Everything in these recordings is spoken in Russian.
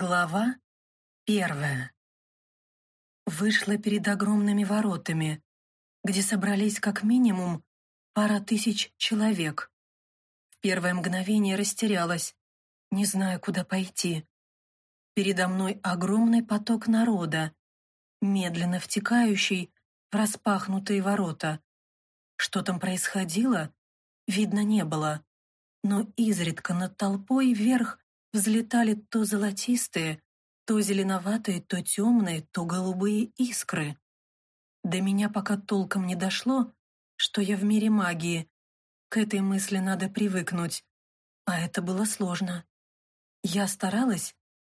Глава первая. Вышла перед огромными воротами, где собрались как минимум пара тысяч человек. В первое мгновение растерялась, не зная, куда пойти. Передо мной огромный поток народа, медленно втекающий в распахнутые ворота. Что там происходило, видно не было, но изредка над толпой вверх взлетали то золотистые, то зеленоватые, то темные, то голубые искры. До меня пока толком не дошло, что я в мире магии. К этой мысли надо привыкнуть, а это было сложно. Я старалась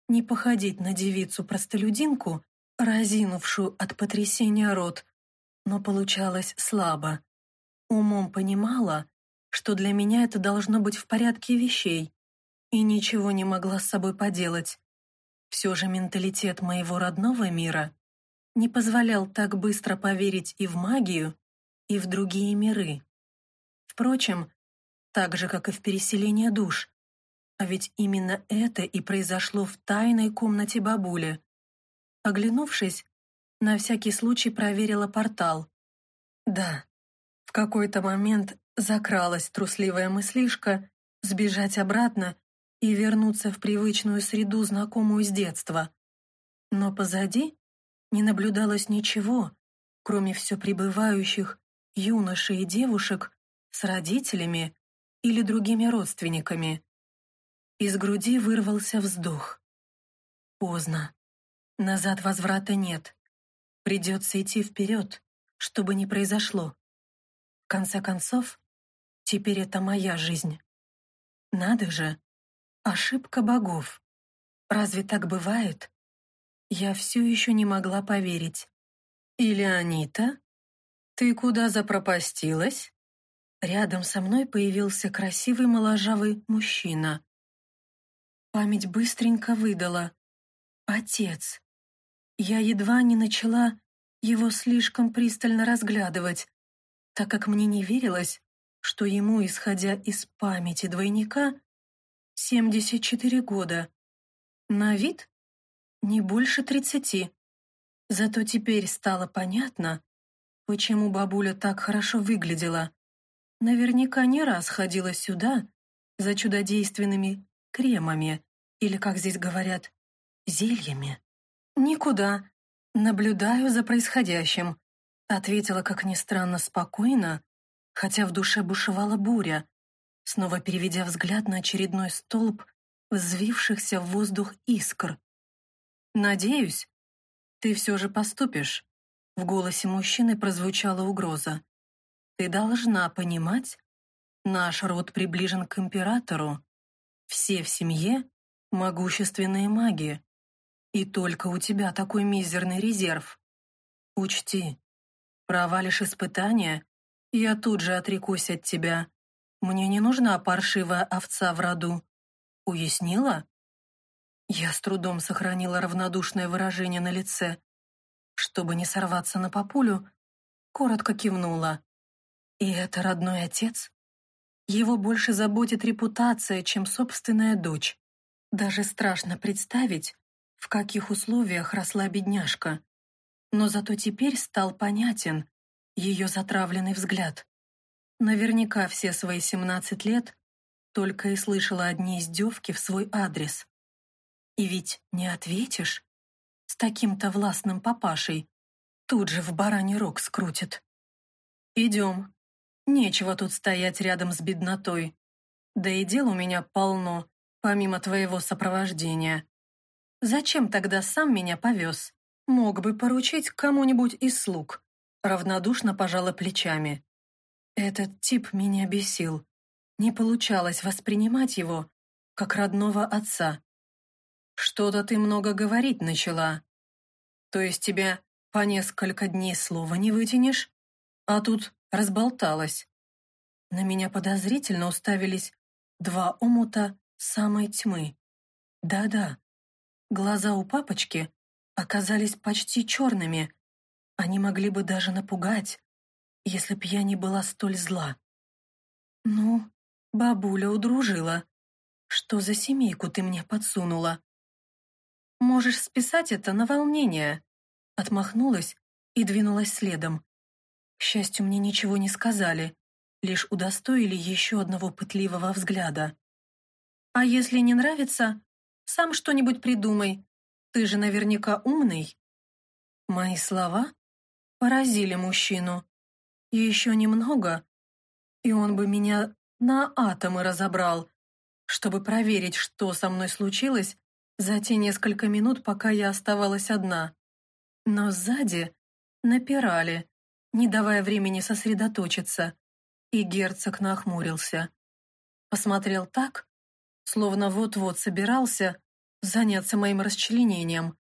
не походить на девицу-простолюдинку, разинувшую от потрясения рот, но получалось слабо. Умом понимала, что для меня это должно быть в порядке вещей, и ничего не могла с собой поделать. Все же менталитет моего родного мира не позволял так быстро поверить и в магию, и в другие миры. Впрочем, так же, как и в переселение душ. А ведь именно это и произошло в тайной комнате бабули. Оглянувшись, на всякий случай проверила портал. Да, в какой-то момент закралась трусливая мыслишка сбежать обратно и вернуться в привычную среду, знакомую с детства. Но позади не наблюдалось ничего, кроме все пребывающих юношей и девушек с родителями или другими родственниками. Из груди вырвался вздох. Поздно. Назад возврата нет. Придется идти вперед, чтобы не произошло. В конце концов, теперь это моя жизнь. Надо же, Ошибка богов. Разве так бывает? Я все еще не могла поверить. Или Анита? Ты куда запропастилась? Рядом со мной появился красивый моложавый мужчина. Память быстренько выдала. Отец. Я едва не начала его слишком пристально разглядывать, так как мне не верилось, что ему, исходя из памяти двойника, 74 года. На вид не больше 30. Зато теперь стало понятно, почему бабуля так хорошо выглядела. Наверняка не раз ходила сюда за чудодейственными кремами, или, как здесь говорят, зельями. «Никуда. Наблюдаю за происходящим», ответила, как ни странно, спокойно, хотя в душе бушевала буря, снова переведя взгляд на очередной столб взвившихся в воздух искр. «Надеюсь, ты все же поступишь», — в голосе мужчины прозвучала угроза. «Ты должна понимать, наш род приближен к императору. Все в семье — могущественные маги. И только у тебя такой мизерный резерв. Учти, провалишь испытания, я тут же отрекусь от тебя мне не нужна паршивая овца в роду. Уяснила? Я с трудом сохранила равнодушное выражение на лице. Чтобы не сорваться на популю, коротко кивнула. И это родной отец? Его больше заботит репутация, чем собственная дочь. Даже страшно представить, в каких условиях росла бедняжка. Но зато теперь стал понятен ее затравленный взгляд. Наверняка все свои 17 лет только и слышала одни издевки в свой адрес. И ведь не ответишь. С таким-то властным папашей тут же в бараний рог скрутит. Идем. Нечего тут стоять рядом с беднотой. Да и дел у меня полно, помимо твоего сопровождения. Зачем тогда сам меня повез? Мог бы поручить кому-нибудь из слуг. Равнодушно пожала плечами. Этот тип меня бесил. Не получалось воспринимать его как родного отца. Что-то ты много говорить начала. То есть тебя по несколько дней слова не вытянешь, а тут разболталась. На меня подозрительно уставились два омута самой тьмы. Да-да, глаза у папочки оказались почти черными. Они могли бы даже напугать если б я не была столь зла. Ну, бабуля удружила. Что за семейку ты мне подсунула? Можешь списать это на волнение». Отмахнулась и двинулась следом. К счастью, мне ничего не сказали, лишь удостоили еще одного пытливого взгляда. «А если не нравится, сам что-нибудь придумай. Ты же наверняка умный». Мои слова поразили мужчину. Еще немного, и он бы меня на атомы разобрал, чтобы проверить, что со мной случилось за те несколько минут, пока я оставалась одна. Но сзади напирали, не давая времени сосредоточиться, и герцог нахмурился. Посмотрел так, словно вот-вот собирался заняться моим расчленением,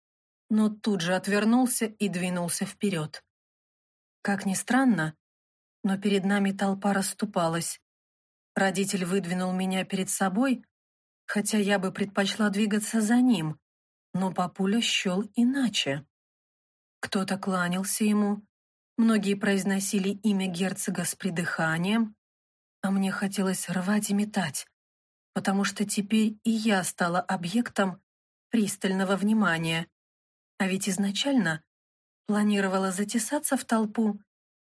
но тут же отвернулся и двинулся вперед. Как ни странно, но перед нами толпа расступалась. Родитель выдвинул меня перед собой, хотя я бы предпочла двигаться за ним, но папуля счел иначе. Кто-то кланялся ему, многие произносили имя герцога с придыханием, а мне хотелось рвать и метать, потому что теперь и я стала объектом пристального внимания. А ведь изначально планировала затесаться в толпу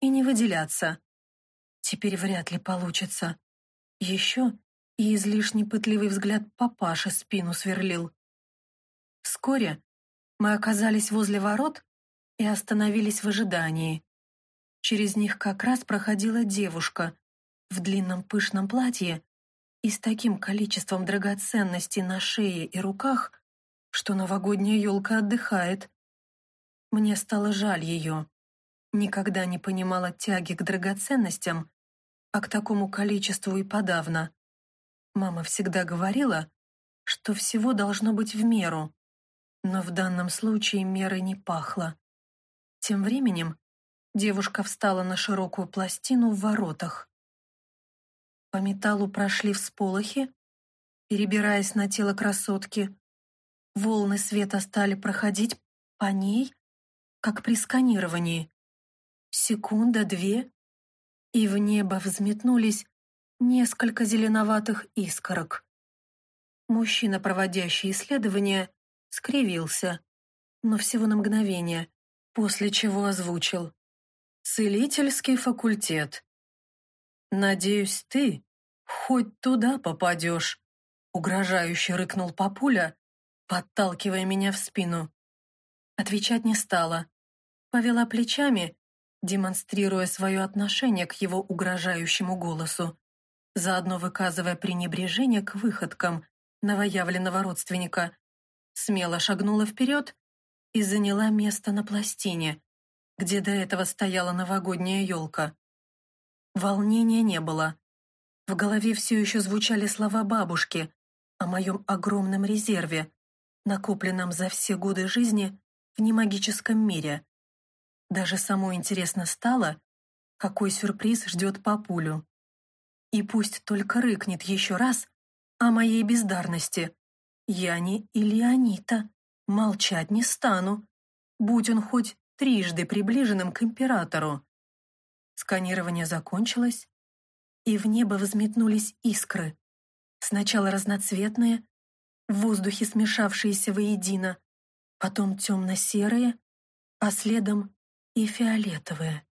и не выделяться. Теперь вряд ли получится. Еще и излишне пытливый взгляд папаши спину сверлил. Вскоре мы оказались возле ворот и остановились в ожидании. Через них как раз проходила девушка в длинном пышном платье и с таким количеством драгоценностей на шее и руках, что новогодняя елка отдыхает. Мне стало жаль ее. Никогда не понимала тяги к драгоценностям, а к такому количеству и подавно. Мама всегда говорила, что всего должно быть в меру, но в данном случае меры не пахло. Тем временем девушка встала на широкую пластину в воротах. По металлу прошли всполохи, перебираясь на тело красотки. Волны света стали проходить по ней, как при сканировании. Секунда, две, и в небо взметнулись несколько зеленоватых искорок. Мужчина, проводящий исследование, скривился, но всего на мгновение, после чего озвучил. «Целительский факультет. Надеюсь, ты хоть туда попадешь», угрожающе рыкнул папуля, подталкивая меня в спину. Отвечать не стала. Повела плечами, демонстрируя свое отношение к его угрожающему голосу, заодно выказывая пренебрежение к выходкам новоявленного родственника. Смело шагнула вперед и заняла место на пластине, где до этого стояла новогодняя елка. Волнения не было. В голове все еще звучали слова бабушки о моем огромном резерве, накопленном за все годы жизни в немагическом мире. Даже самой интересно стало, какой сюрприз ждет папулю. И пусть только рыкнет еще раз о моей бездарности. Я не Ильянита, молчать не стану, будь он хоть трижды приближенным к императору. Сканирование закончилось, и в небо взметнулись искры. Сначала разноцветные, в воздухе смешавшиеся воедино, потом темно-серые, а следом и фиолетовые.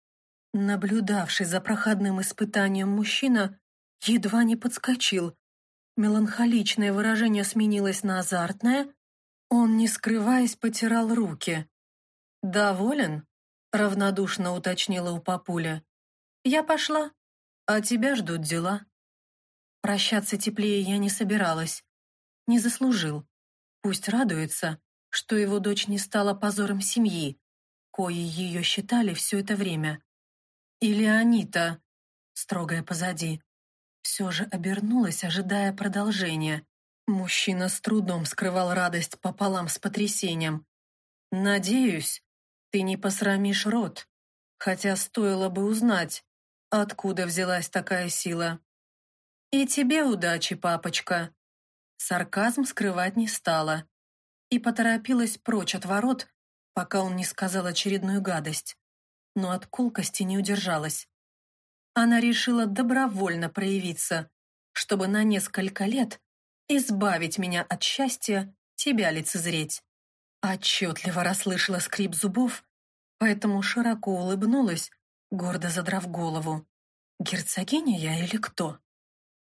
Наблюдавший за проходным испытанием мужчина едва не подскочил. Меланхоличное выражение сменилось на азартное. Он, не скрываясь, потирал руки. «Доволен?» — равнодушно уточнила у папуля. «Я пошла, а тебя ждут дела». Прощаться теплее я не собиралась не заслужил. Пусть радуется, что его дочь не стала позором семьи, кои ее считали все это время. Или Анита, строгая позади, все же обернулась, ожидая продолжения. Мужчина с трудом скрывал радость пополам с потрясением. «Надеюсь, ты не посрамишь рот, хотя стоило бы узнать, откуда взялась такая сила. И тебе удачи, папочка!» Сарказм скрывать не стала и поторопилась прочь от ворот, пока он не сказал очередную гадость. Но от колкости не удержалась. Она решила добровольно проявиться, чтобы на несколько лет избавить меня от счастья тебя лицезреть. Отчетливо расслышала скрип зубов, поэтому широко улыбнулась, гордо задрав голову. Герцогиня я или кто?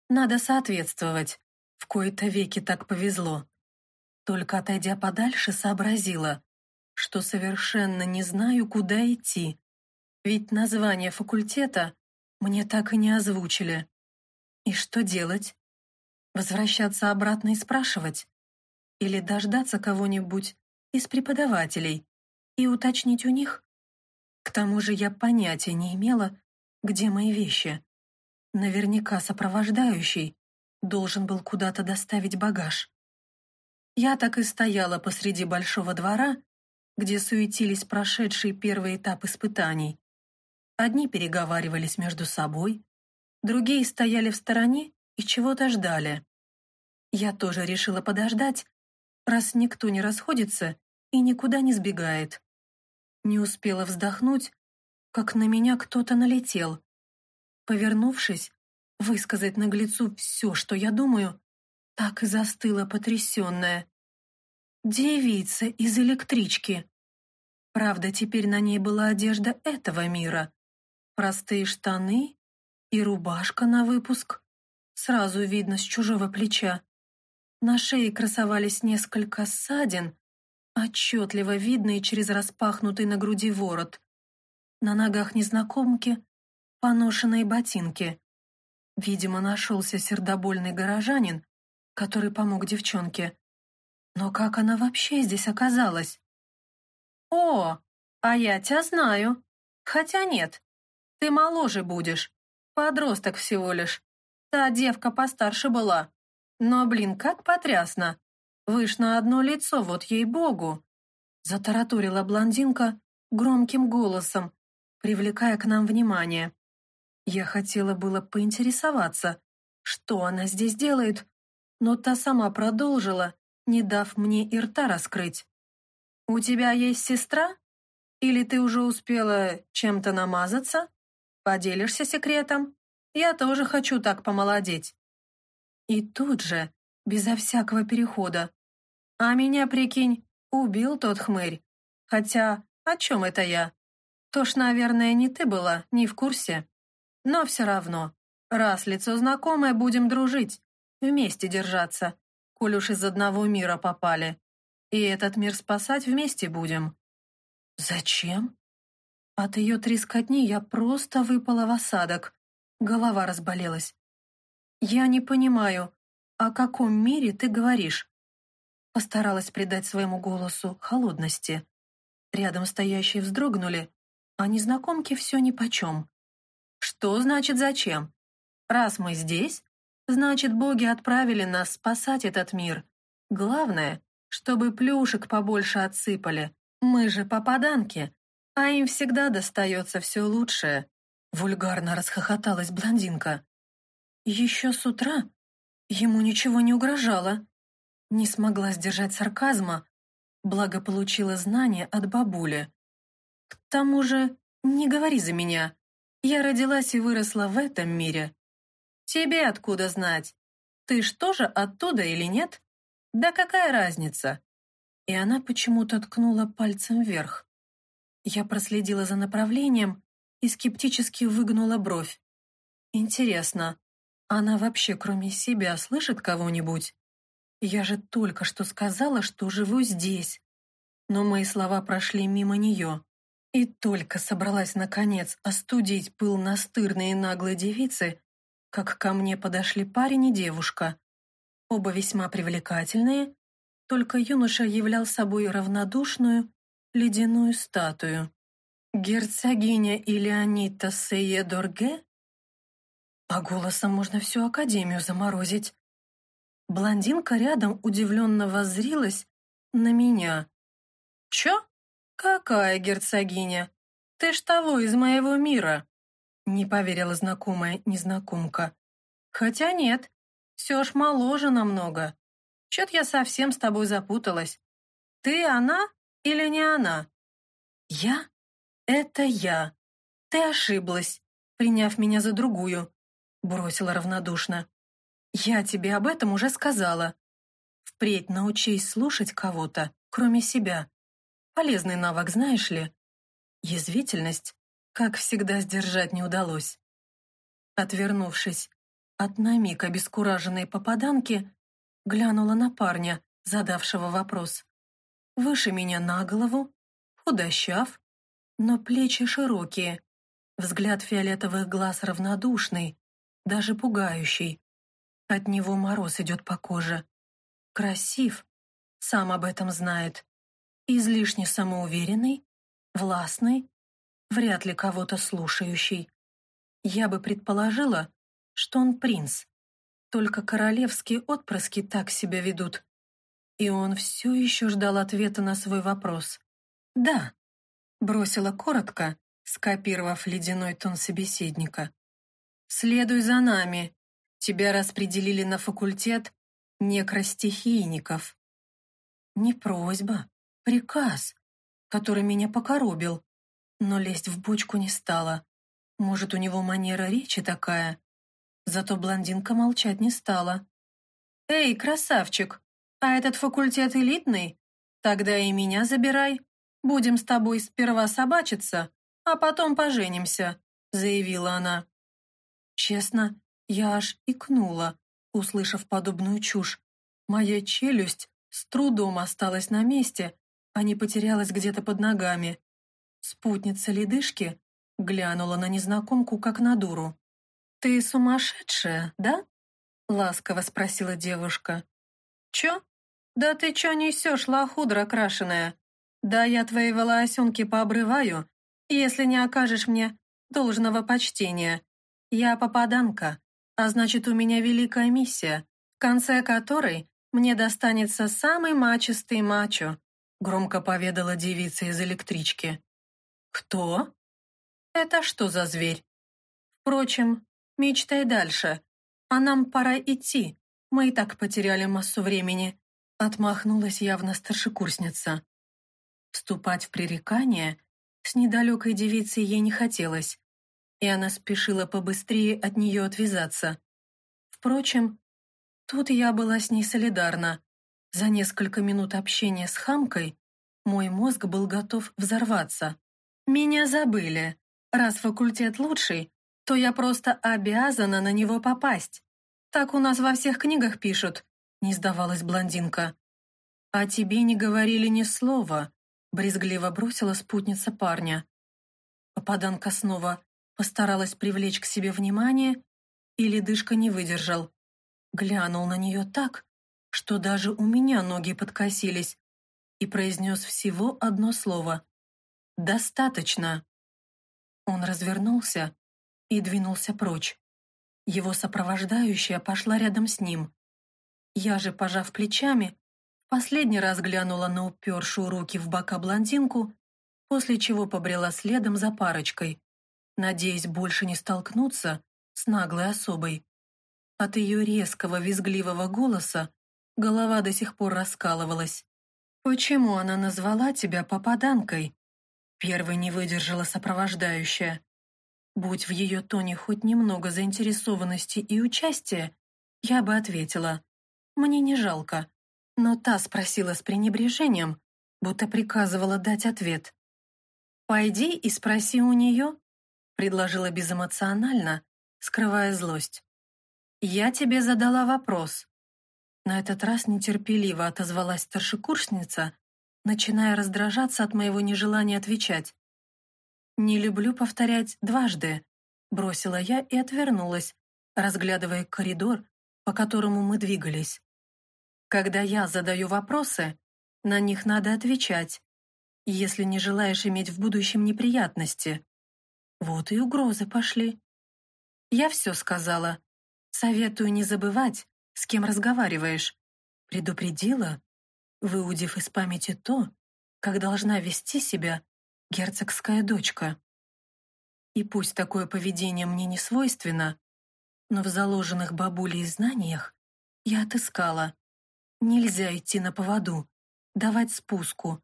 Надо соответствовать. В кои-то веки так повезло. Только отойдя подальше, сообразила, что совершенно не знаю, куда идти. Ведь название факультета мне так и не озвучили. И что делать? Возвращаться обратно и спрашивать? Или дождаться кого-нибудь из преподавателей и уточнить у них? К тому же я понятия не имела, где мои вещи. Наверняка сопровождающий должен был куда-то доставить багаж. Я так и стояла посреди большого двора, где суетились прошедшие первый этап испытаний. Одни переговаривались между собой, другие стояли в стороне и чего-то ждали. Я тоже решила подождать, раз никто не расходится и никуда не сбегает. Не успела вздохнуть, как на меня кто-то налетел. Повернувшись, высказать наглецу все, что я думаю, так и застыла потрясенная. Девица из электрички. Правда, теперь на ней была одежда этого мира. Простые штаны и рубашка на выпуск. Сразу видно с чужого плеча. На шее красовались несколько ссадин, отчетливо видные через распахнутый на груди ворот. На ногах незнакомки поношенные ботинки. Видимо, нашелся сердобольный горожанин, который помог девчонке. Но как она вообще здесь оказалась? «О, а я тебя знаю. Хотя нет, ты моложе будешь. Подросток всего лишь. Та девка постарше была. Но, блин, как потрясно. Вы на одно лицо, вот ей-богу!» Затараторила блондинка громким голосом, привлекая к нам внимание. Я хотела было поинтересоваться, что она здесь делает, но та сама продолжила, не дав мне и рта раскрыть. «У тебя есть сестра? Или ты уже успела чем-то намазаться? Поделишься секретом? Я тоже хочу так помолодеть». И тут же, безо всякого перехода. «А меня, прикинь, убил тот хмырь. Хотя, о чем это я? То ж, наверное, не ты была, не в курсе. Но все равно, раз лицо знакомое, будем дружить, вместе держаться, коль уж из одного мира попали. И этот мир спасать вместе будем». «Зачем?» От ее трескотни я просто выпала в осадок. Голова разболелась. «Я не понимаю, о каком мире ты говоришь?» Постаралась придать своему голосу холодности. Рядом стоящие вздрогнули, а незнакомки все нипочем. «Что значит зачем? Раз мы здесь, значит, боги отправили нас спасать этот мир. Главное, чтобы плюшек побольше отсыпали. Мы же попаданки, а им всегда достается все лучшее. Вульгарно расхохоталась блондинка. Еще с утра ему ничего не угрожало. Не смогла сдержать сарказма, благо получила знания от бабули. К тому же, не говори за меня. Я родилась и выросла в этом мире. Тебе откуда знать? Ты ж тоже оттуда или нет? «Да какая разница?» И она почему-то ткнула пальцем вверх. Я проследила за направлением и скептически выгнула бровь. «Интересно, она вообще кроме себя слышит кого-нибудь? Я же только что сказала, что живу здесь». Но мои слова прошли мимо нее. И только собралась, наконец, остудить пыл настырной и наглой девицы, как ко мне подошли парень и девушка. Оба весьма привлекательные, только юноша являл собой равнодушную, ледяную статую. Герцогиня Илеонита Сеедорге? А голосом можно всю академию заморозить. Блондинка рядом удивленно воззрилась на меня. «Чё? Какая герцогиня? Ты ж того из моего мира!» Не поверила знакомая незнакомка. «Хотя нет, все ж моложе намного. Чё-то я совсем с тобой запуталась. Ты она или не она? Я? Это я. Ты ошиблась, приняв меня за другую, бросила равнодушно. Я тебе об этом уже сказала. Впредь научись слушать кого-то кроме себя. Полезный навык, знаешь ли? Язвительность, как всегда, сдержать не удалось. Отвернувшись от на миг обескураженной попаданки, глянула на парня, задавшего вопрос. Выше меня на голову, худощав, но плечи широкие, взгляд фиолетовых глаз равнодушный, даже пугающий. От него мороз идет по коже. Красив, сам об этом знает. Излишне самоуверенный, властный, вряд ли кого-то слушающий. Я бы предположила, что он принц. Только королевские отпрыски так себя ведут. И он все еще ждал ответа на свой вопрос. «Да», — бросила коротко, скопировав ледяной тон собеседника. «Следуй за нами. Тебя распределили на факультет некростихийников». Не просьба, приказ, который меня покоробил, но лезть в бочку не стала. Может, у него манера речи такая? Зато блондинка молчать не стала. «Эй, красавчик, а этот факультет элитный? Тогда и меня забирай. Будем с тобой сперва собачиться, а потом поженимся», заявила она. Честно, я аж икнула, услышав подобную чушь. Моя челюсть с трудом осталась на месте, а не потерялась где-то под ногами. Спутница ледышки глянула на незнакомку, как на дуру. «Ты сумасшедшая, да?» — ласково спросила девушка. «Чё? Да ты чё несёшь, лохудра крашеная? Да я твои волосенки пообрываю, если не окажешь мне должного почтения. Я попаданка, а значит, у меня великая миссия, в конце которой мне достанется самый мачистый мачо», громко поведала девица из электрички. «Кто? Это что за зверь? Впрочем, мечтай дальше, а нам пора идти, мы и так потеряли массу времени», отмахнулась явно старшекурсница. Вступать в пререкание с недалекой девицей ей не хотелось, и она спешила побыстрее от нее отвязаться. Впрочем, тут я была с ней солидарна. За несколько минут общения с хамкой мой мозг был готов взорваться. Меня забыли. Раз факультет лучший, то я просто обязана на него попасть. Так у нас во всех книгах пишут, не сдавалась блондинка. А тебе не говорили ни слова, брезгливо бросила спутница парня. Попаданка снова постаралась привлечь к себе внимание, и ледышка не выдержал. Глянул на нее так, что даже у меня ноги подкосились, и произнес всего одно слово «Достаточно». Он развернулся и двинулся прочь. Его сопровождающая пошла рядом с ним. Я же, пожав плечами, последний раз глянула на упершую руки в бока блондинку, после чего побрела следом за парочкой, надеясь больше не столкнуться с наглой особой. От ее резкого визгливого голоса голова до сих пор раскалывалась. «Почему она назвала тебя попаданкой?» Первой не выдержала сопровождающая. Будь в ее тоне хоть немного заинтересованности и участия, я бы ответила. Мне не жалко. Но та спросила с пренебрежением, будто приказывала дать ответ. «Пойди и спроси у нее», — предложила безэмоционально, скрывая злость. «Я тебе задала вопрос». На этот раз нетерпеливо отозвалась старшекурсница, начиная раздражаться от моего нежелания отвечать. «Не люблю повторять дважды», — бросила я и отвернулась, разглядывая коридор, по которому мы двигались. «Когда я задаю вопросы, на них надо отвечать, если не желаешь иметь в будущем неприятности. Вот и угрозы пошли. Я все сказала. Советую не забывать, с кем разговариваешь. Предупредила, выудив из памяти то, как должна вести себя герцогская дочка. И пусть такое поведение мне не свойственно, но в заложенных бабулей знаниях я отыскала. Нельзя идти на поводу, давать спуску.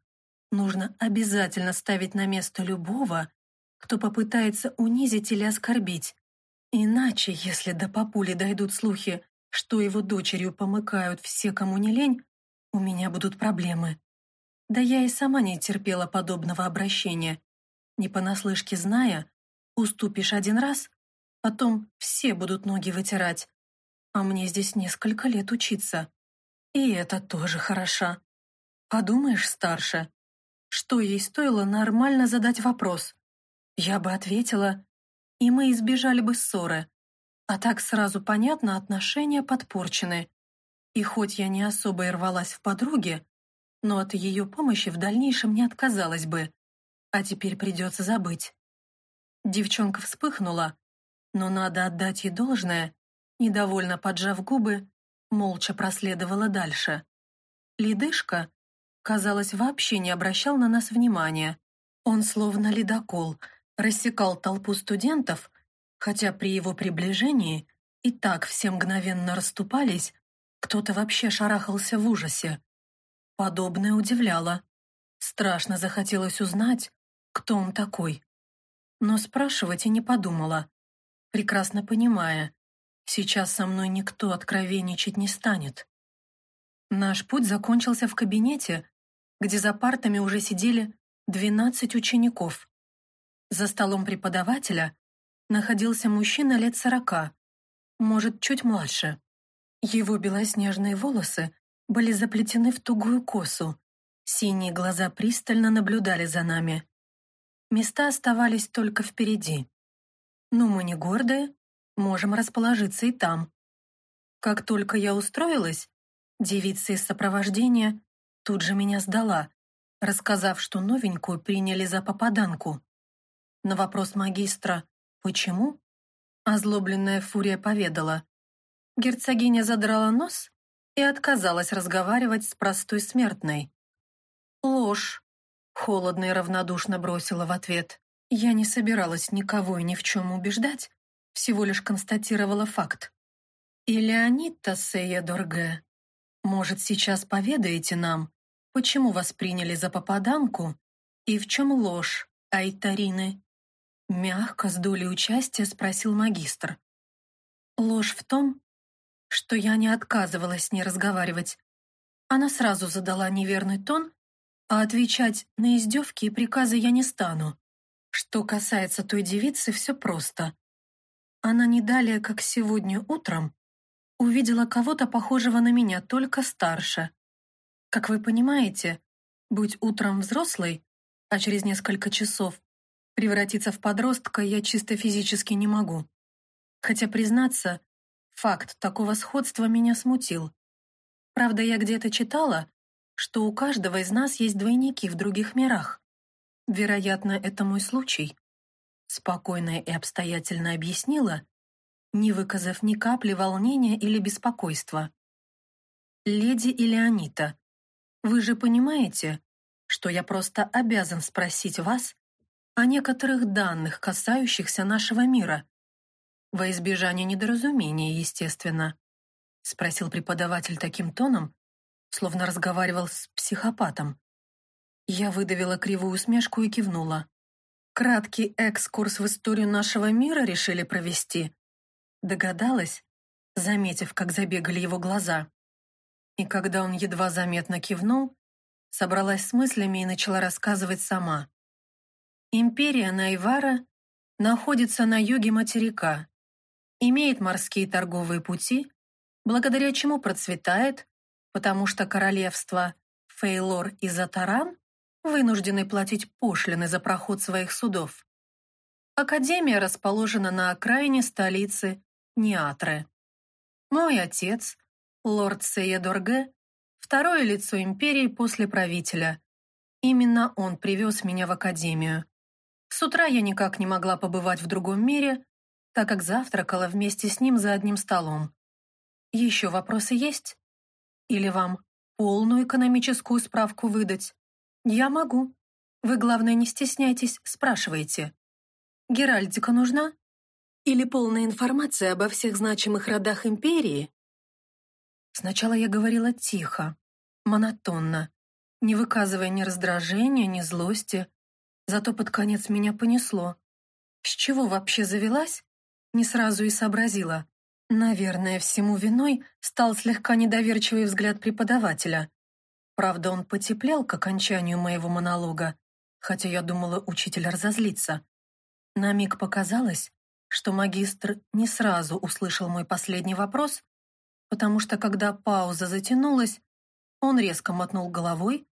Нужно обязательно ставить на место любого, кто попытается унизить или оскорбить. Иначе, если до папули дойдут слухи, что его дочерью помыкают все, кому не лень, у меня будут проблемы. Да я и сама не терпела подобного обращения. Не понаслышке зная, уступишь один раз, потом все будут ноги вытирать. А мне здесь несколько лет учиться. И это тоже хороша. Подумаешь, старше, что ей стоило нормально задать вопрос? Я бы ответила, и мы избежали бы ссоры. А так сразу понятно, отношения подпорчены. И хоть я не особо и рвалась в подруге, но от ее помощи в дальнейшем не отказалась бы. А теперь придется забыть. Девчонка вспыхнула, но надо отдать ей должное, недовольно поджав губы, молча проследовала дальше. Ледышка, казалось, вообще не обращал на нас внимания. Он словно ледокол, рассекал толпу студентов, хотя при его приближении и так все мгновенно расступались, кто-то вообще шарахался в ужасе. Подобное удивляло. Страшно захотелось узнать, кто он такой. Но спрашивать и не подумала, прекрасно понимая, сейчас со мной никто откровенничать не станет. Наш путь закончился в кабинете, где за партами уже сидели 12 учеников. За столом преподавателя находился мужчина лет сорока, может, чуть младше. Его белоснежные волосы были заплетены в тугую косу, синие глаза пристально наблюдали за нами. Места оставались только впереди. Но мы не гордые, можем расположиться и там. Как только я устроилась, девица из сопровождения тут же меня сдала, рассказав, что новенькую приняли за попаданку. На вопрос магистра «Почему?» озлобленная фурия поведала. Герцогиня задрала нос и отказалась разговаривать с простой смертной. «Ложь», — холодно и равнодушно бросила в ответ. Я не собиралась никого и ни в чем убеждать, всего лишь констатировала факт. И Леонид Тассея Дорге, может, сейчас поведаете нам, почему вас приняли за попаданку и в чем ложь Айтарины?» Мягко, с долей участия спросил магистр. Ложь в том, что я не отказывалась с ней разговаривать. Она сразу задала неверный тон, а отвечать на издевки и приказы я не стану. Что касается той девицы, все просто. Она не далее, как сегодня утром, увидела кого-то похожего на меня, только старше. Как вы понимаете, будь утром взрослой, а через несколько часов превратиться в подростка я чисто физически не могу. Хотя, признаться, факт такого сходства меня смутил. Правда, я где-то читала, что у каждого из нас есть двойники в других мирах. Вероятно, это мой случай. Спокойно и обстоятельно объяснила, не выказав ни капли волнения или беспокойства. «Леди Илеонита, вы же понимаете, что я просто обязан спросить вас о некоторых данных, касающихся нашего мира. Во избежание недоразумения, естественно, спросил преподаватель таким тоном, словно разговаривал с психопатом. Я выдавила кривую усмешку и кивнула. Краткий экскурс в историю нашего мира решили провести. Догадалась, заметив, как забегали его глаза. И когда он едва заметно кивнул, собралась с мыслями и начала рассказывать сама. Империя Найвара находится на юге материка, имеет морские торговые пути, благодаря чему процветает, потому что королевства Фейлор и Затаран вынуждены платить пошлины за проход своих судов. Академия расположена на окраине столицы Ниатры. Мой отец, лорд Сейедорге, второе лицо империи после правителя. Именно он привез меня в академию. С утра я никак не могла побывать в другом мире, так как завтракала вместе с ним за одним столом. Еще вопросы есть? Или вам полную экономическую справку выдать? Я могу. Вы, главное, не стесняйтесь, спрашивайте. Геральдика нужна? Или полная информация обо всех значимых родах империи? Сначала я говорила тихо, монотонно, не выказывая ни раздражения, ни злости, Зато под конец меня понесло. С чего вообще завелась? Не сразу и сообразила. Наверное, всему виной стал слегка недоверчивый взгляд преподавателя. Правда, он потеплел к окончанию моего монолога, хотя я думала, учитель разозлится. На миг показалось, что магистр не сразу услышал мой последний вопрос, потому что, когда пауза затянулась, он резко мотнул головой,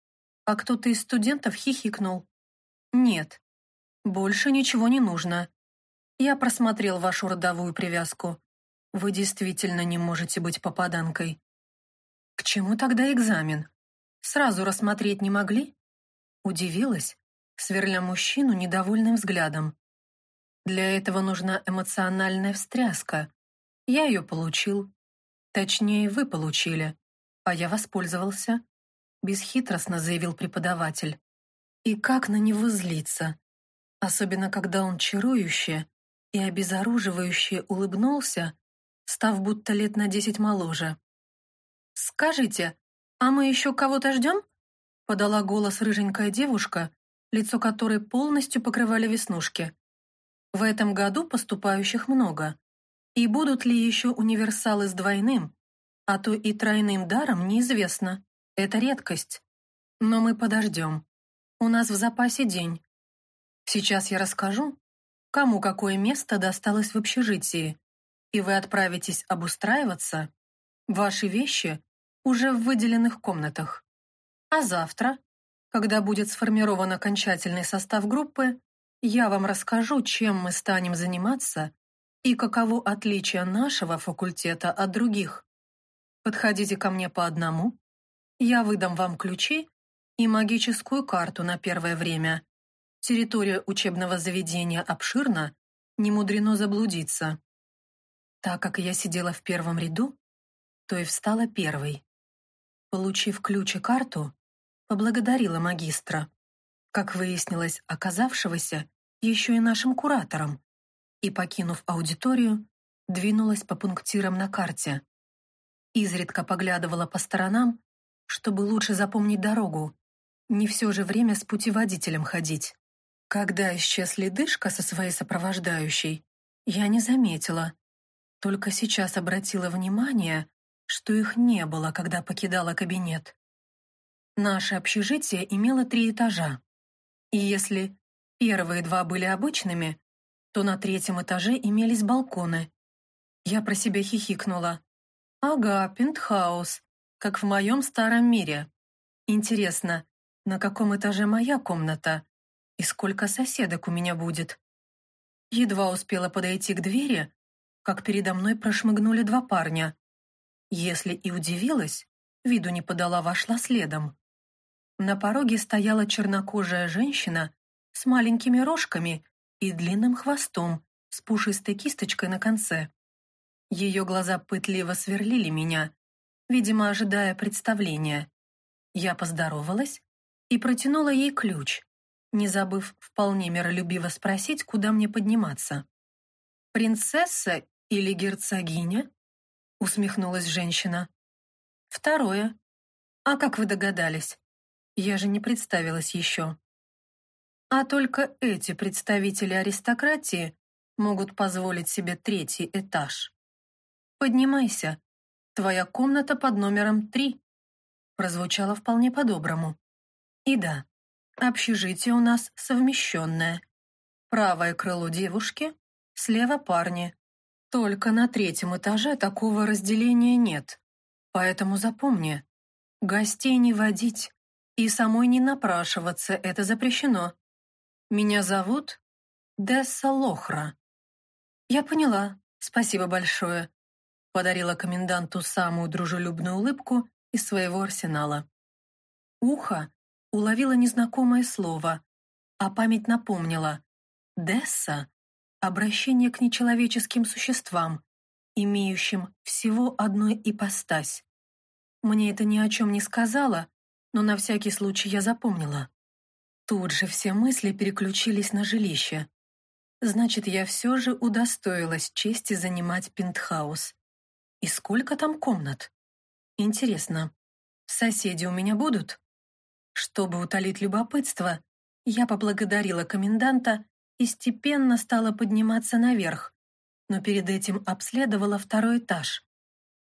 а кто-то из студентов хихикнул. «Нет, больше ничего не нужно. Я просмотрел вашу родовую привязку. Вы действительно не можете быть попаданкой. К чему тогда экзамен? Сразу рассмотреть не могли? Удивилась, сверля мужчину недовольным взглядом. Для этого нужна эмоциональная встряска. Я ее получил. Точнее, вы получили, а я воспользовался. Бесхитростно заявил преподаватель. И как на него злиться? Особенно, когда он чарующе и обезоруживающе улыбнулся, став будто лет на десять моложе. «Скажите, а мы еще кого-то ждем?» подала голос рыженькая девушка, лицо которой полностью покрывали веснушки. В этом году поступающих много. И будут ли еще универсалы с двойным, а то и тройным даром, неизвестно. Это редкость. Но мы подождем. У нас в запасе день. Сейчас я расскажу, кому какое место досталось в общежитии, и вы отправитесь обустраиваться. Ваши вещи уже в выделенных комнатах. А завтра, когда будет сформирован окончательный состав группы, я вам расскажу, чем мы станем заниматься и каково отличие нашего факультета от других. Подходите ко мне по одному, я выдам вам ключи и магическую карту на первое время. Территория учебного заведения обширна, не мудрено заблудиться. Так как я сидела в первом ряду, то и встала первой. Получив ключ и карту, поблагодарила магистра, как выяснилось, оказавшегося еще и нашим куратором, и, покинув аудиторию, двинулась по пунктирам на карте. Изредка поглядывала по сторонам, чтобы лучше запомнить дорогу, не все же время с путеводителем ходить. Когда исчез ледышка со своей сопровождающей, я не заметила. Только сейчас обратила внимание, что их не было, когда покидала кабинет. Наше общежитие имело три этажа. И если первые два были обычными, то на третьем этаже имелись балконы. Я про себя хихикнула. Ага, пентхаус, как в моем старом мире. Интересно, на каком этаже моя комната? И сколько соседок у меня будет? Едва успела подойти к двери, как передо мной прошмыгнули два парня. Если и удивилась, виду не подала, вошла следом. На пороге стояла чернокожая женщина с маленькими рожками и длинным хвостом с пушистой кисточкой на конце. Ее глаза пытливо сверлили меня, видимо, ожидая представления. Я поздоровалась и протянула ей ключ, не забыв вполне миролюбиво спросить, куда мне подниматься. «Принцесса или герцогиня?» усмехнулась женщина. Второе. А как вы догадались? Я же не представилась еще. А только эти представители аристократии могут позволить себе третий этаж. Поднимайся. Твоя комната под номером три. Прозвучало вполне по-доброму. И да, общежитие у нас совмещенное. Правое крыло девушки, слева парни, только на третьем этаже такого разделения нет. Поэтому запомни, гостей не водить и самой не напрашиваться это запрещено. Меня зовут Десса Лохра. Я поняла, спасибо большое. Подарила коменданту самую дружелюбную улыбку из своего арсенала. Ухо уловило незнакомое слово, а память напомнила. Десса обращение к нечеловеческим существам, имеющим всего одну ипостась. Мне это ни о чем не сказала, но на всякий случай я запомнила. Тут же все мысли переключились на жилище. Значит, я все же удостоилась чести занимать пентхаус. И сколько там комнат? Интересно, соседи у меня будут? Чтобы утолить любопытство, я поблагодарила коменданта и степенно стала подниматься наверх, но перед этим обследовала второй этаж.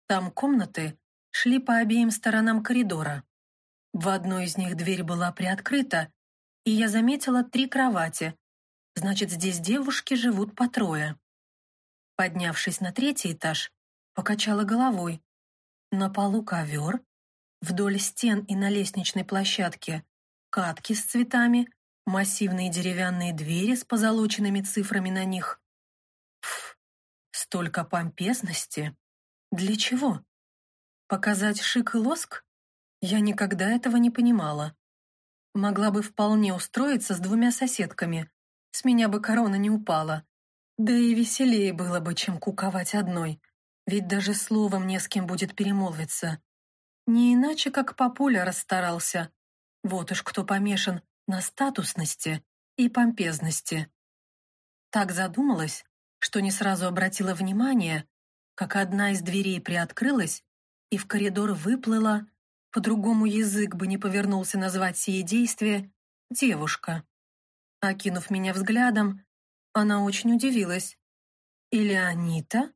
Там комнаты шли по обеим сторонам коридора. В одной из них дверь была приоткрыта, и я заметила три кровати. Значит, здесь девушки живут по трое. Поднявшись на третий этаж, покачала головой. На полу ковер, вдоль стен и на лестничной площадке катки с цветами, массивные деревянные двери с позолоченными цифрами на них. Пф, столько помпезности. Для чего? Показать шик и лоск? Я никогда этого не понимала. Могла бы вполне устроиться с двумя соседками. С меня бы корона не упала. Да и веселее было бы, чем куковать одной. Ведь даже словом не с кем будет перемолвиться. Не иначе, как папуля расстарался. Вот уж кто помешан на статусности и помпезности. Так задумалась, что не сразу обратила внимание, как одна из дверей приоткрылась, и в коридор выплыла, по-другому язык бы не повернулся назвать сие действие, девушка. Окинув меня взглядом, она очень удивилась. «Или Анита?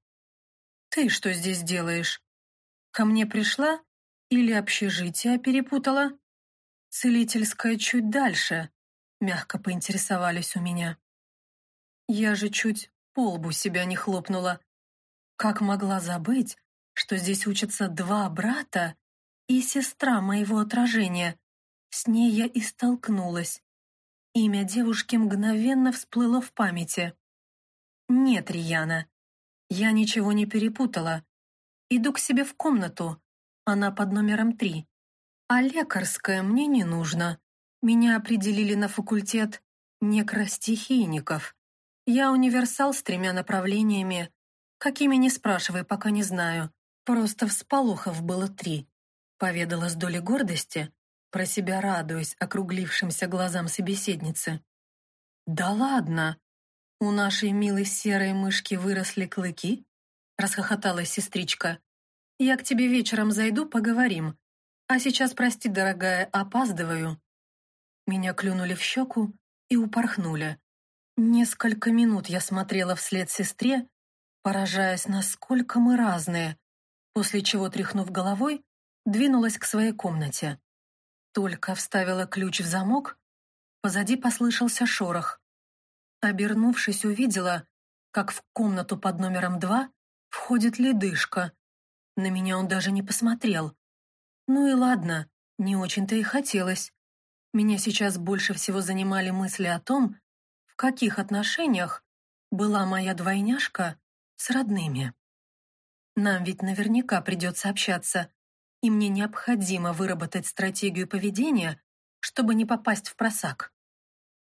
Ты что здесь делаешь? Ко мне пришла или общежитие перепутала?» «Целительская чуть дальше», — мягко поинтересовались у меня. Я же чуть по лбу себя не хлопнула. Как могла забыть, что здесь учатся два брата и сестра моего отражения? С ней я и столкнулась. Имя девушки мгновенно всплыло в памяти. «Нет, Рияна, я ничего не перепутала. Иду к себе в комнату. Она под номером три. А лекарское мне не нужно. Меня определили на факультет некростихийников. Я универсал с тремя направлениями. Какими не спрашивай, пока не знаю. Просто всполохов было три. Поведала с долей гордости, про себя радуясь округлившимся глазам собеседницы. «Да ладно! У нашей милой серой мышки выросли клыки?» расхохоталась сестричка. «Я к тебе вечером зайду, поговорим. А сейчас, прости, дорогая, опаздываю. Меня клюнули в щеку и упорхнули. Несколько минут я смотрела вслед сестре, поражаясь, насколько мы разные, после чего, тряхнув головой, двинулась к своей комнате. Только вставила ключ в замок, позади послышался шорох. Обернувшись, увидела, как в комнату под номером два входит ледышка. На меня он даже не посмотрел. Ну и ладно, не очень-то и хотелось. Меня сейчас больше всего занимали мысли о том, в каких отношениях была моя двойняшка с родными. Нам ведь наверняка придется общаться, и мне необходимо выработать стратегию поведения, чтобы не попасть в просак.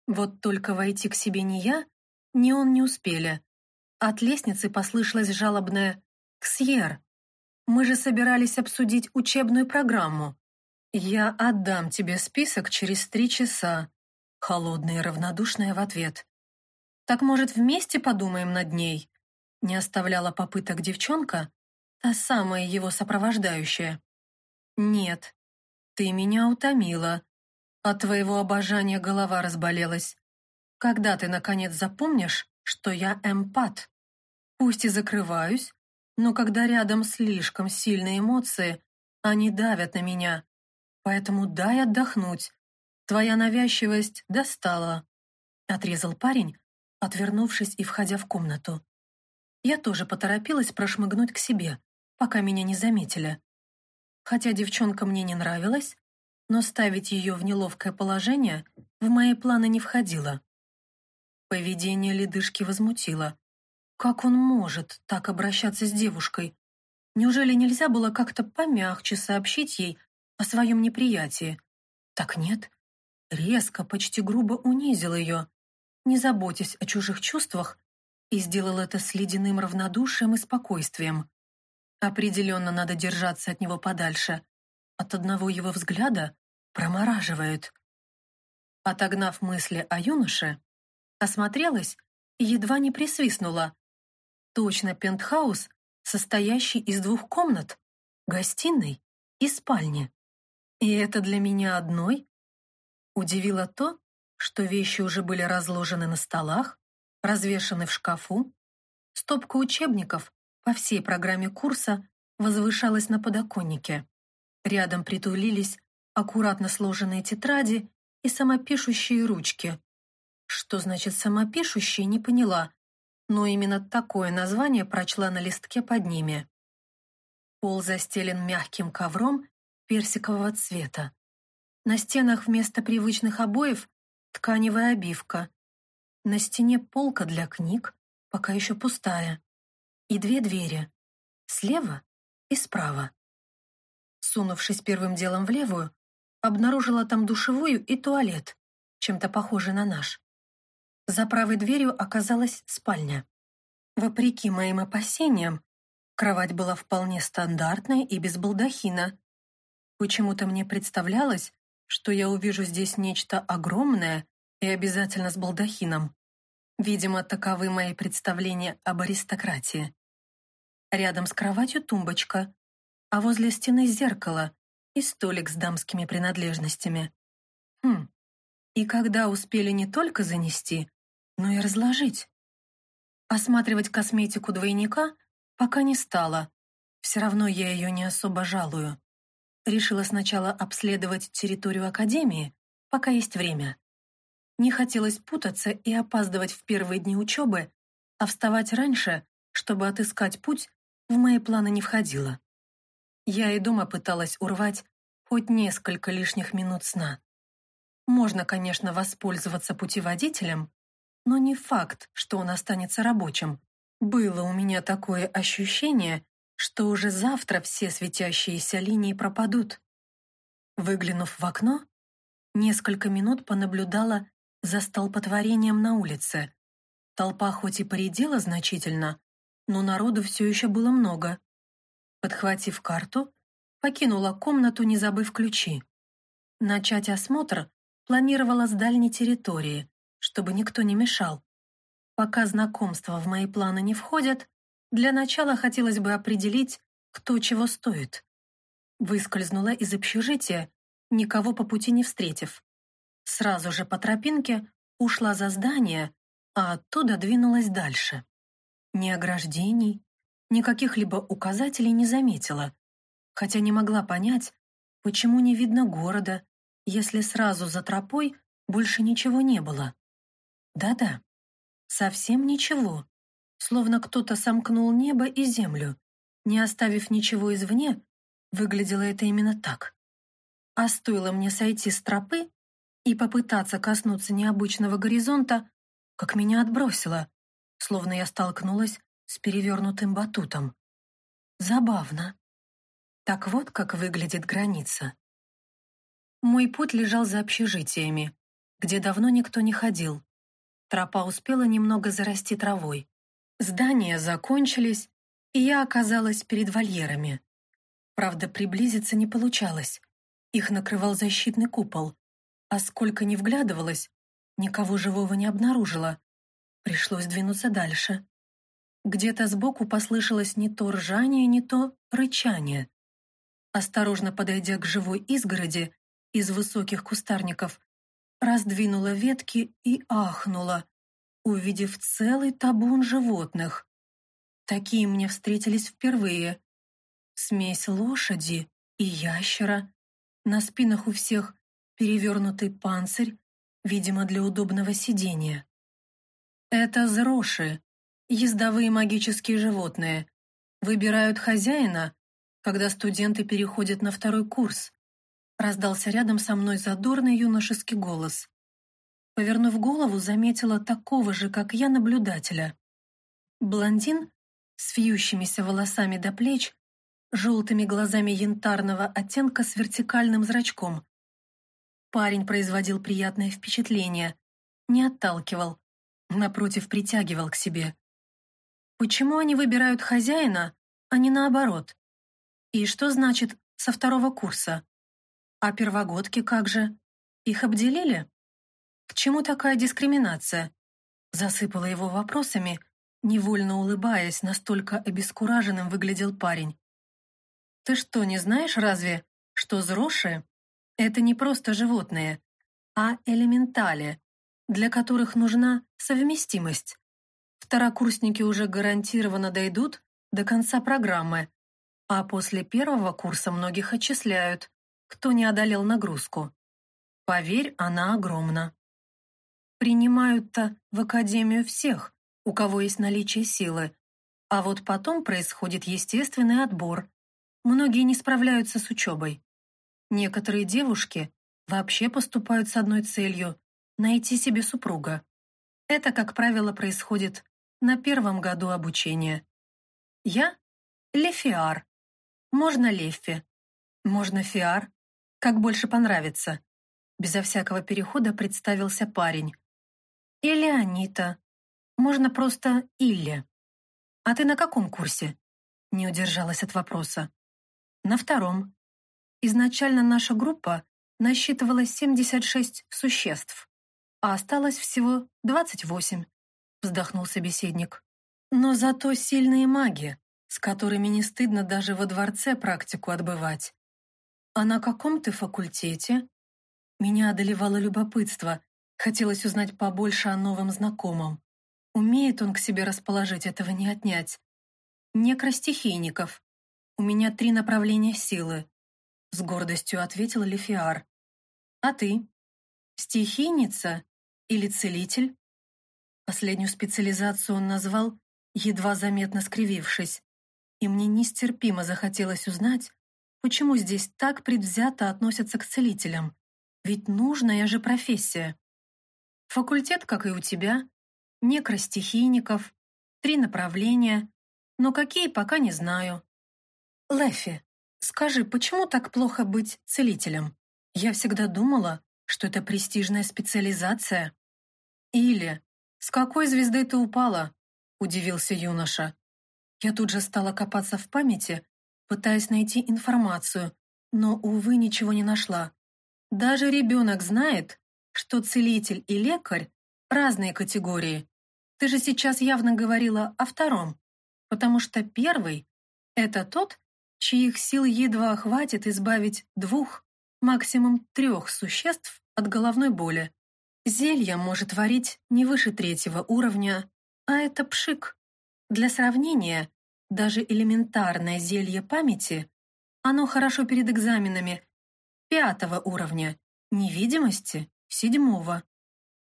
Вот только войти к себе ни я, ни он не успели. От лестницы послышалось жалобное «Ксьер!» Мы же собирались обсудить учебную программу. Я отдам тебе список через три часа. Холодная и равнодушная в ответ. Так, может, вместе подумаем над ней? Не оставляла попыток девчонка, та самая его сопровождающая. Нет, ты меня утомила. От твоего обожания голова разболелась. Когда ты, наконец, запомнишь, что я эмпат? Пусть и закрываюсь, но когда рядом слишком сильные эмоции, они давят на меня. Поэтому дай отдохнуть. Твоя навязчивость достала. Отрезал парень, отвернувшись и входя в комнату. Я тоже поторопилась прошмыгнуть к себе, пока меня не заметили. Хотя девчонка мне не нравилась, но ставить ее в неловкое положение в мои планы не входило. Поведение ледышки возмутило. Как он может так обращаться с девушкой? Неужели нельзя было как-то помягче сообщить ей о своем неприятии? Так нет. Резко, почти грубо унизил ее, не заботясь о чужих чувствах, и сделал это с ледяным равнодушием и спокойствием. Определенно надо держаться от него подальше. От одного его взгляда промораживает. Отогнав мысли о юноше, осмотрелась и едва не присвистнула, Точно пентхаус, состоящий из двух комнат, гостиной и спальни. И это для меня одной? Удивило то, что вещи уже были разложены на столах, развешаны в шкафу. Стопка учебников по всей программе курса возвышалась на подоконнике. Рядом притулились аккуратно сложенные тетради и самопишущие ручки. Что значит «самопишущие» не поняла, но именно такое название прочла на листке под ними. Пол застелен мягким ковром персикового цвета. На стенах вместо привычных обоев тканевая обивка. На стене полка для книг, пока еще пустая. И две двери. Слева и справа. Сунувшись первым делом в левую, обнаружила там душевую и туалет, чем-то похожий на наш. За правой дверью оказалась спальня. Вопреки моим опасениям, кровать была вполне стандартной и без балдахина. Почему-то мне представлялось, что я увижу здесь нечто огромное и обязательно с балдахином. Видимо, таковы мои представления об аристократии. Рядом с кроватью тумбочка, а возле стены зеркало и столик с дамскими принадлежностями. Хм, и когда успели не только занести, но и разложить? Осматривать косметику двойника пока не стала. Все равно я ее не особо жалую. Решила сначала обследовать территорию Академии, пока есть время. Не хотелось путаться и опаздывать в первые дни учебы, а вставать раньше, чтобы отыскать путь, в мои планы не входило. Я и дома пыталась урвать хоть несколько лишних минут сна. Можно, конечно, воспользоваться путеводителем, но не факт, что он останется рабочим. Было у меня такое ощущение, что уже завтра все светящиеся линии пропадут. Выглянув в окно, несколько минут понаблюдала за столпотворением на улице. Толпа хоть и поредела значительно, но народу все еще было много. Подхватив карту, покинула комнату, не забыв ключи. Начать осмотр планировала с дальней территории, чтобы никто не мешал. Пока знакомства в мои планы не входят, для начала хотелось бы определить, кто чего стоит. Выскользнула из общежития, никого по пути не встретив. Сразу же по тропинке ушла за здание, а оттуда двинулась дальше. Ни ограждений, ни каких-либо указателей не заметила, хотя не могла понять, почему не видно города, если сразу за тропой больше ничего не было. Да-да, совсем ничего словно кто-то сомкнул небо и землю, не оставив ничего извне, выглядело это именно так. А стоило мне сойти с тропы и попытаться коснуться необычного горизонта, как меня отбросило, словно я столкнулась с перевернутым батутом. Забавно. Так вот, как выглядит граница. Мой путь лежал за общежитиями, где давно никто не ходил. Тропа успела немного зарасти травой. Здания закончились, и я оказалась перед вольерами. Правда, приблизиться не получалось. Их накрывал защитный купол. А сколько ни вглядывалась, никого живого не обнаружила. Пришлось двинуться дальше. Где-то сбоку послышалось не то ржание, не то рычание. Осторожно подойдя к живой изгороди из высоких кустарников, раздвинула ветки и ахнула увидев целый табун животных. Такие мне встретились впервые. Смесь лошади и ящера. На спинах у всех перевернутый панцирь, видимо, для удобного сидения. Это зроши, ездовые магические животные. Выбирают хозяина, когда студенты переходят на второй курс. Раздался рядом со мной задорный юношеский голос. Повернув голову, заметила такого же, как я, наблюдателя. Блондин с вьющимися волосами до плеч, желтыми глазами янтарного оттенка с вертикальным зрачком. Парень производил приятное впечатление, не отталкивал, напротив, притягивал к себе. Почему они выбирают хозяина, а не наоборот? И что значит «со второго курса»? А первогодки как же? Их обделили? К чему такая дискриминация? Засыпала его вопросами, невольно улыбаясь, настолько обескураженным выглядел парень. Ты что, не знаешь разве, что зроши — это не просто животные, а элементали, для которых нужна совместимость? Второкурсники уже гарантированно дойдут до конца программы, а после первого курса многих отчисляют, кто не одолел нагрузку. Поверь, она огромна. Принимают-то в академию всех, у кого есть наличие силы, а вот потом происходит естественный отбор. Многие не справляются с учебой. Некоторые девушки вообще поступают с одной целью – найти себе супруга. Это, как правило, происходит на первом году обучения. Я – Лефиар. Можно Лефи. Можно Фиар. Как больше понравится. Безо всякого перехода представился парень. Или Анита. Можно просто Илли. А ты на каком курсе? Не удержалась от вопроса. На втором. Изначально наша группа насчитывала 76 существ, а осталось всего 28, вздохнул собеседник. Но зато сильные маги, с которыми не стыдно даже во дворце практику отбывать. А на каком ты факультете? Меня одолевало любопытство, хотелось узнать побольше о новом знакомом. Умеет он к себе расположить, этого не отнять. Некростихийников. У меня три направления силы. С гордостью ответил Лефиар. А ты? Стихийница или целитель? Последнюю специализацию он назвал, едва заметно скривившись. И мне нестерпимо захотелось узнать, почему здесь так предвзято относятся к целителям. Ведь нужная же профессия. Факультет, как и у тебя, некростихийников, три направления, но какие пока не знаю. Лэфи, скажи, почему так плохо быть целителем? Я всегда думала, что это престижная специализация. Или «С какой звезды ты упала?» – удивился юноша. Я тут же стала копаться в памяти, пытаясь найти информацию, но, увы, ничего не нашла. Даже ребенок знает, что целитель и лекарь – разные категории. Ты же сейчас явно говорила о втором, потому что первый – это тот, чьих сил едва хватит избавить двух, максимум трех существ от головной боли. Зелье может варить не выше третьего уровня, а это пшик. Для сравнения, даже элементарное зелье памяти, оно хорошо перед экзаменами пятого уровня, невидимости седьмого.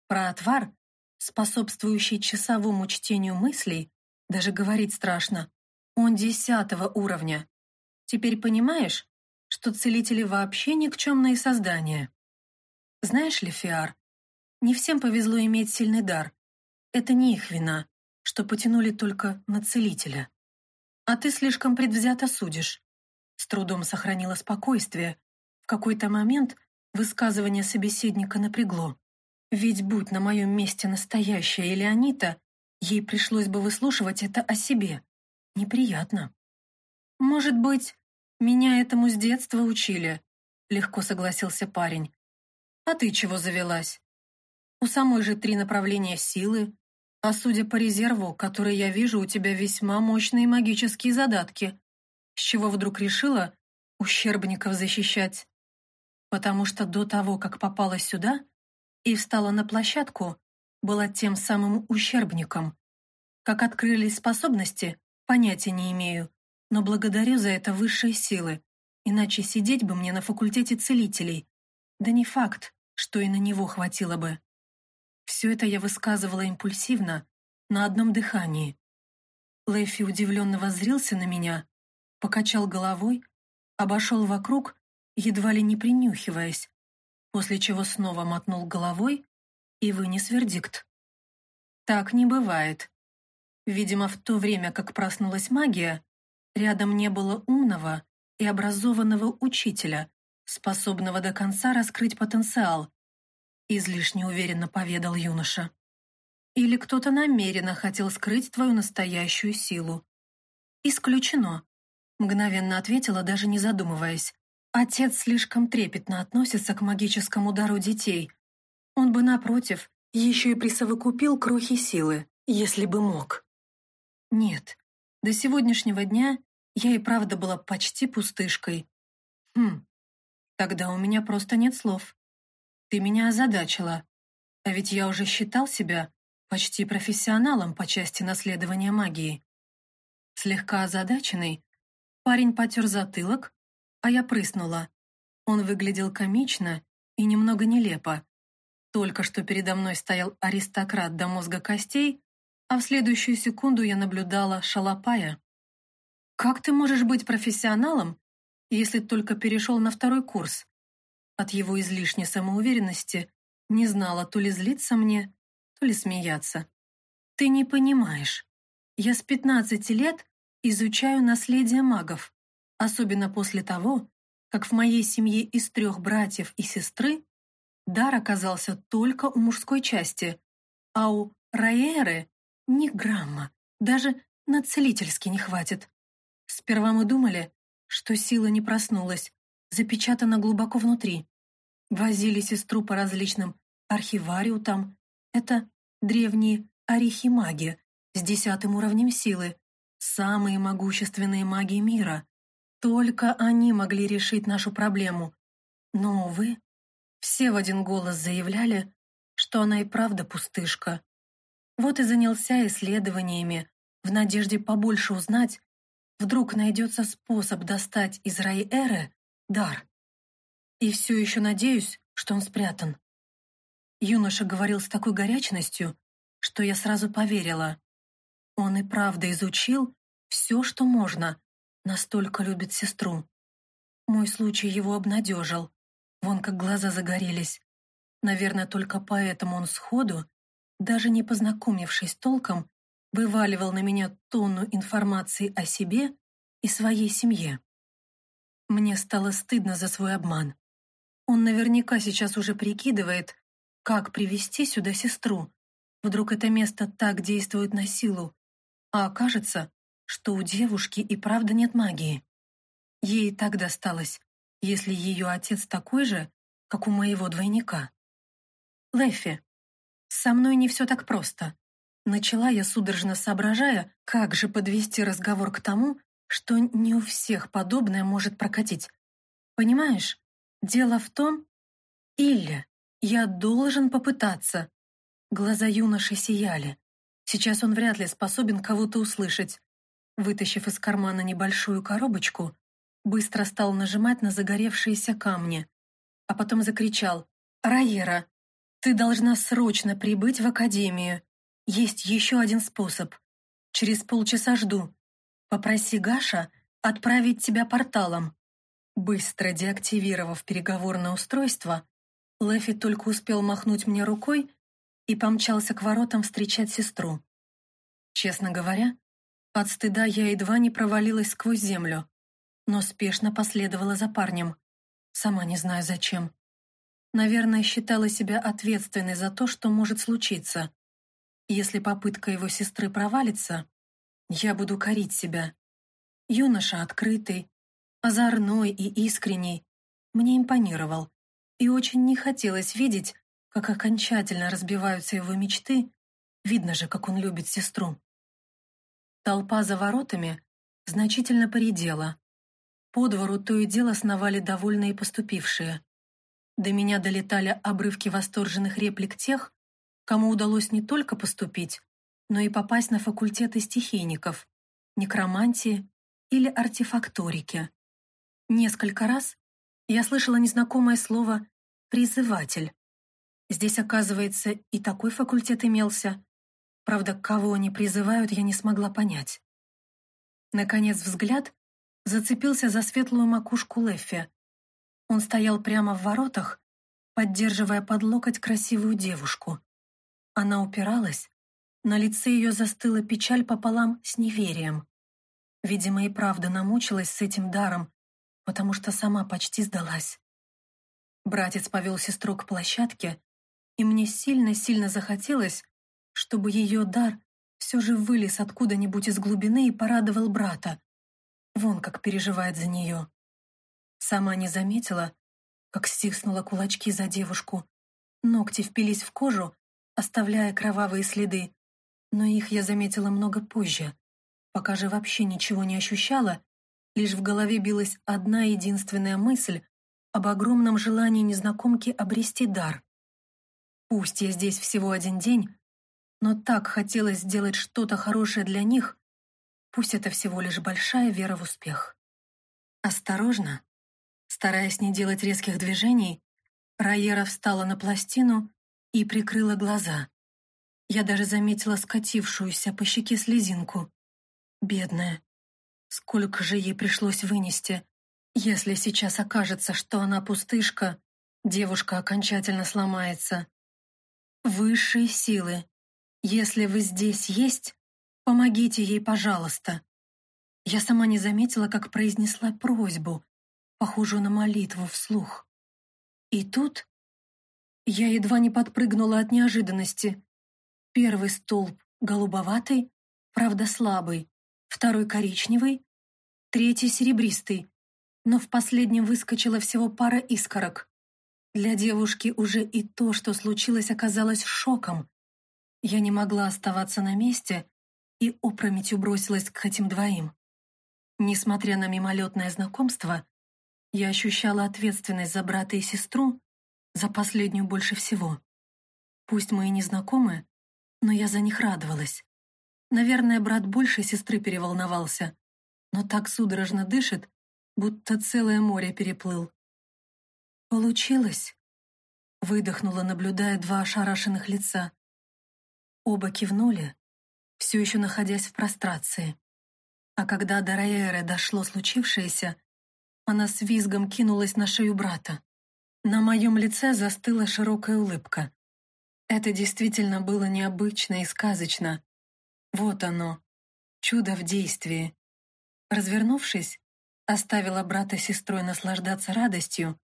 Про отвар, способствующий часовому чтению мыслей, даже говорить страшно. Он десятого уровня. Теперь понимаешь, что целители вообще никчемные создания? Знаешь ли, Фиар, не всем повезло иметь сильный дар. Это не их вина, что потянули только на целителя. А ты слишком предвзято судишь. С трудом сохранила спокойствие, в какой-то момент высказывание собеседника напрягло. Ведь будь на моем месте настоящая Элеонита, ей пришлось бы выслушивать это о себе. Неприятно. «Может быть, меня этому с детства учили?» Легко согласился парень. «А ты чего завелась? У самой же три направления силы, а судя по резерву, который я вижу, у тебя весьма мощные магические задатки. С чего вдруг решила ущербников защищать?» потому что до того, как попала сюда и встала на площадку, была тем самым ущербником. Как открылись способности, понятия не имею, но благодарю за это высшие силы, иначе сидеть бы мне на факультете целителей. Да не факт, что и на него хватило бы. Все это я высказывала импульсивно, на одном дыхании. Лэфи удивленно воззрился на меня, покачал головой, обошел вокруг едва ли не принюхиваясь, после чего снова мотнул головой и вынес вердикт. Так не бывает. Видимо, в то время, как проснулась магия, рядом не было умного и образованного учителя, способного до конца раскрыть потенциал, излишне уверенно поведал юноша. Или кто-то намеренно хотел скрыть твою настоящую силу. «Исключено», — мгновенно ответила, даже не задумываясь. Отец слишком трепетно относится к магическому дару детей. Он бы, напротив, еще и присовокупил крохи силы, если бы мог. Нет, до сегодняшнего дня я и правда была почти пустышкой. Хм, тогда у меня просто нет слов. Ты меня озадачила. А ведь я уже считал себя почти профессионалом по части наследования магии. Слегка озадаченный, парень потер затылок, а я прыснула. Он выглядел комично и немного нелепо. Только что передо мной стоял аристократ до мозга костей, а в следующую секунду я наблюдала шалопая. «Как ты можешь быть профессионалом, если только перешел на второй курс?» От его излишней самоуверенности не знала то ли злиться мне, то ли смеяться. «Ты не понимаешь. Я с пятнадцати лет изучаю наследие магов, особенно после того, как в моей семье из трех братьев и сестры дар оказался только у мужской части, а у Раэры ни грамма, даже на целительский не хватит. Сперва мы думали, что сила не проснулась, запечатана глубоко внутри. Возили сестру по различным архивариутам. Это древние орехи-маги с десятым уровнем силы, самые могущественные маги мира. Только они могли решить нашу проблему. Но, увы, все в один голос заявляли, что она и правда пустышка. Вот и занялся исследованиями, в надежде побольше узнать, вдруг найдется способ достать из Райэры дар. И все еще надеюсь, что он спрятан. Юноша говорил с такой горячностью, что я сразу поверила. Он и правда изучил все, что можно, Настолько любит сестру. Мой случай его обнадежил. Вон как глаза загорелись. Наверное, только поэтому он сходу, даже не познакомившись толком, вываливал на меня тонну информации о себе и своей семье. Мне стало стыдно за свой обман. Он наверняка сейчас уже прикидывает, как привести сюда сестру. Вдруг это место так действует на силу, а окажется, что у девушки и правда нет магии. Ей так досталось, если ее отец такой же, как у моего двойника. Лэффи, со мной не все так просто. Начала я судорожно соображая, как же подвести разговор к тому, что не у всех подобное может прокатить. Понимаешь, дело в том... Илья, я должен попытаться. Глаза юноши сияли. Сейчас он вряд ли способен кого-то услышать. Вытащив из кармана небольшую коробочку, быстро стал нажимать на загоревшиеся камни, а потом закричал «Раера, ты должна срочно прибыть в академию. Есть еще один способ. Через полчаса жду. Попроси Гаша отправить тебя порталом». Быстро деактивировав переговорное устройство, Лэфи только успел махнуть мне рукой и помчался к воротам встречать сестру. Честно говоря, от стыда я едва не провалилась сквозь землю, но спешно последовала за парнем. Сама не знаю зачем. Наверное, считала себя ответственной за то, что может случиться. Если попытка его сестры провалится, я буду корить себя. Юноша открытый, озорной и искренний, мне импонировал, и очень не хотелось видеть, как окончательно разбиваются его мечты, видно же, как он любит сестру. Толпа за воротами значительно поредела. По двору то и дело сновали довольные поступившие. До меня долетали обрывки восторженных реплик тех, кому удалось не только поступить, но и попасть на факультеты стихийников, некромантии или артефакторики. Несколько раз я слышала незнакомое слово «призыватель». Здесь, оказывается, и такой факультет имелся, Правда, кого они призывают, я не смогла понять. Наконец взгляд зацепился за светлую макушку Леффи. Он стоял прямо в воротах, поддерживая под локоть красивую девушку. Она упиралась, на лице ее застыла печаль пополам с неверием. Видимо, и правда намучилась с этим даром, потому что сама почти сдалась. Братец повел сестру к площадке, и мне сильно-сильно захотелось, чтобы ее дар все же вылез откуда-нибудь из глубины и порадовал брата. Вон как переживает за нее. Сама не заметила, как стиснула кулачки за девушку. Ногти впились в кожу, оставляя кровавые следы, но их я заметила много позже, пока же вообще ничего не ощущала, лишь в голове билась одна единственная мысль об огромном желании незнакомки обрести дар. Пусть я здесь всего один день, но так хотелось сделать что-то хорошее для них, пусть это всего лишь большая вера в успех. Осторожно, Стараясь не делать резких движений, Райера встала на пластину и прикрыла глаза. Я даже заметила скатившуюся по щеке слезинку. Бедная. Сколько же ей пришлось вынести. Если сейчас окажется, что она пустышка, девушка окончательно сломается. Высшие силы. Если вы здесь есть, помогите ей, пожалуйста. Я сама не заметила, как произнесла просьбу, похожую на молитву вслух. И тут я едва не подпрыгнула от неожиданности. Первый столб голубоватый, правда слабый, второй коричневый, третий серебристый, но в последнем выскочила всего пара искорок. Для девушки уже и то, что случилось, оказалось шоком. Я не могла оставаться на месте и опрометью бросилась к этим двоим. Несмотря на мимолетное знакомство, я ощущала ответственность за брата и сестру, за последнюю больше всего. Пусть мы и не знакомы, но я за них радовалась. Наверное, брат больше сестры переволновался, но так судорожно дышит, будто целое море переплыл. «Получилось?» — выдохнула, наблюдая два ошарашенных лица. Оба кивнули, все еще находясь в прострации. А когда до Раэры дошло случившееся, она с визгом кинулась на шею брата. На моем лице застыла широкая улыбка. Это действительно было необычно и сказочно. Вот оно, чудо в действии. Развернувшись, оставила брата с сестрой наслаждаться радостью,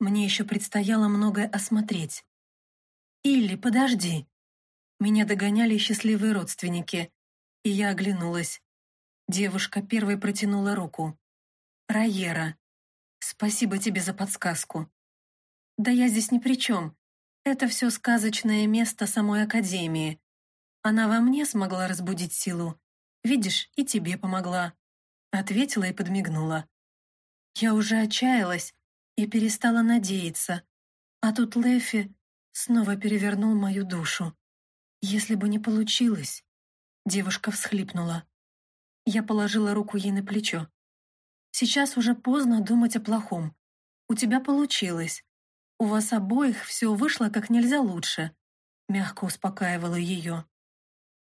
мне еще предстояло многое осмотреть. «Илли, подожди!» Меня догоняли счастливые родственники, и я оглянулась. Девушка первой протянула руку. «Райера, спасибо тебе за подсказку». «Да я здесь ни при чем. Это все сказочное место самой Академии. Она во мне смогла разбудить силу. Видишь, и тебе помогла». Ответила и подмигнула. Я уже отчаялась и перестала надеяться. А тут Лэфи снова перевернул мою душу. Если бы не получилось... Девушка всхлипнула. Я положила руку ей на плечо. «Сейчас уже поздно думать о плохом. У тебя получилось. У вас обоих все вышло как нельзя лучше», мягко успокаивала ее.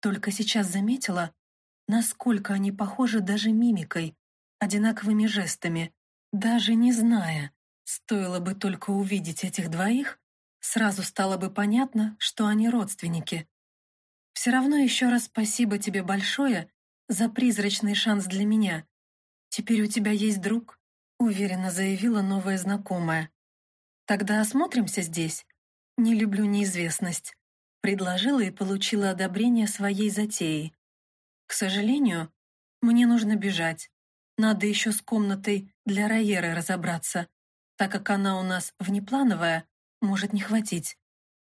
Только сейчас заметила, насколько они похожи даже мимикой, одинаковыми жестами, даже не зная. Стоило бы только увидеть этих двоих, сразу стало бы понятно, что они родственники. Все равно еще раз спасибо тебе большое за призрачный шанс для меня. Теперь у тебя есть друг», — уверенно заявила новая знакомая. «Тогда осмотримся здесь. Не люблю неизвестность», — предложила и получила одобрение своей затеи. «К сожалению, мне нужно бежать. Надо еще с комнатой для Райеры разобраться, так как она у нас внеплановая, может не хватить.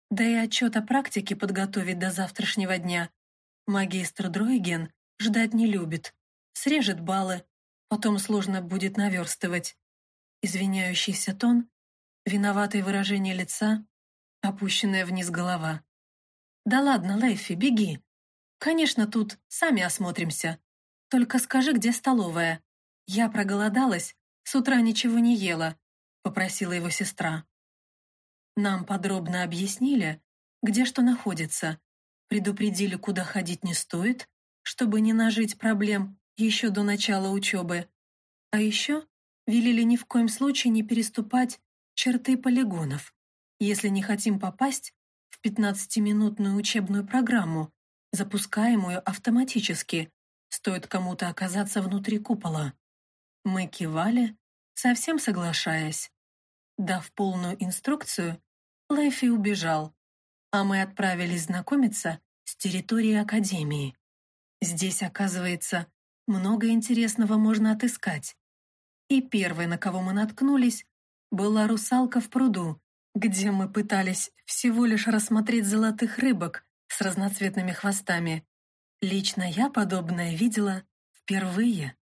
Да и отчет о практике подготовить до завтрашнего дня. Магистр Дройген ждать не любит. Срежет баллы, потом сложно будет наверстывать. Извиняющийся тон, виноватое выражение лица, опущенная вниз голова. «Да ладно, Лэйфи, беги. Конечно, тут сами осмотримся. Только скажи, где столовая. Я проголодалась, с утра ничего не ела», — попросила его сестра. Нам подробно объяснили, где что находится, предупредили, куда ходить не стоит, чтобы не нажить проблем еще до начала учебы. А еще велели ни в коем случае не переступать черты полигонов, если не хотим попасть в 15-минутную учебную программу, запускаемую автоматически, стоит кому-то оказаться внутри купола. Мы кивали, совсем соглашаясь. Дав полную инструкцию, Лэйфи убежал, а мы отправились знакомиться с территорией Академии. Здесь, оказывается, много интересного можно отыскать. И первой, на кого мы наткнулись, была русалка в пруду, где мы пытались всего лишь рассмотреть золотых рыбок с разноцветными хвостами. Лично я подобное видела впервые.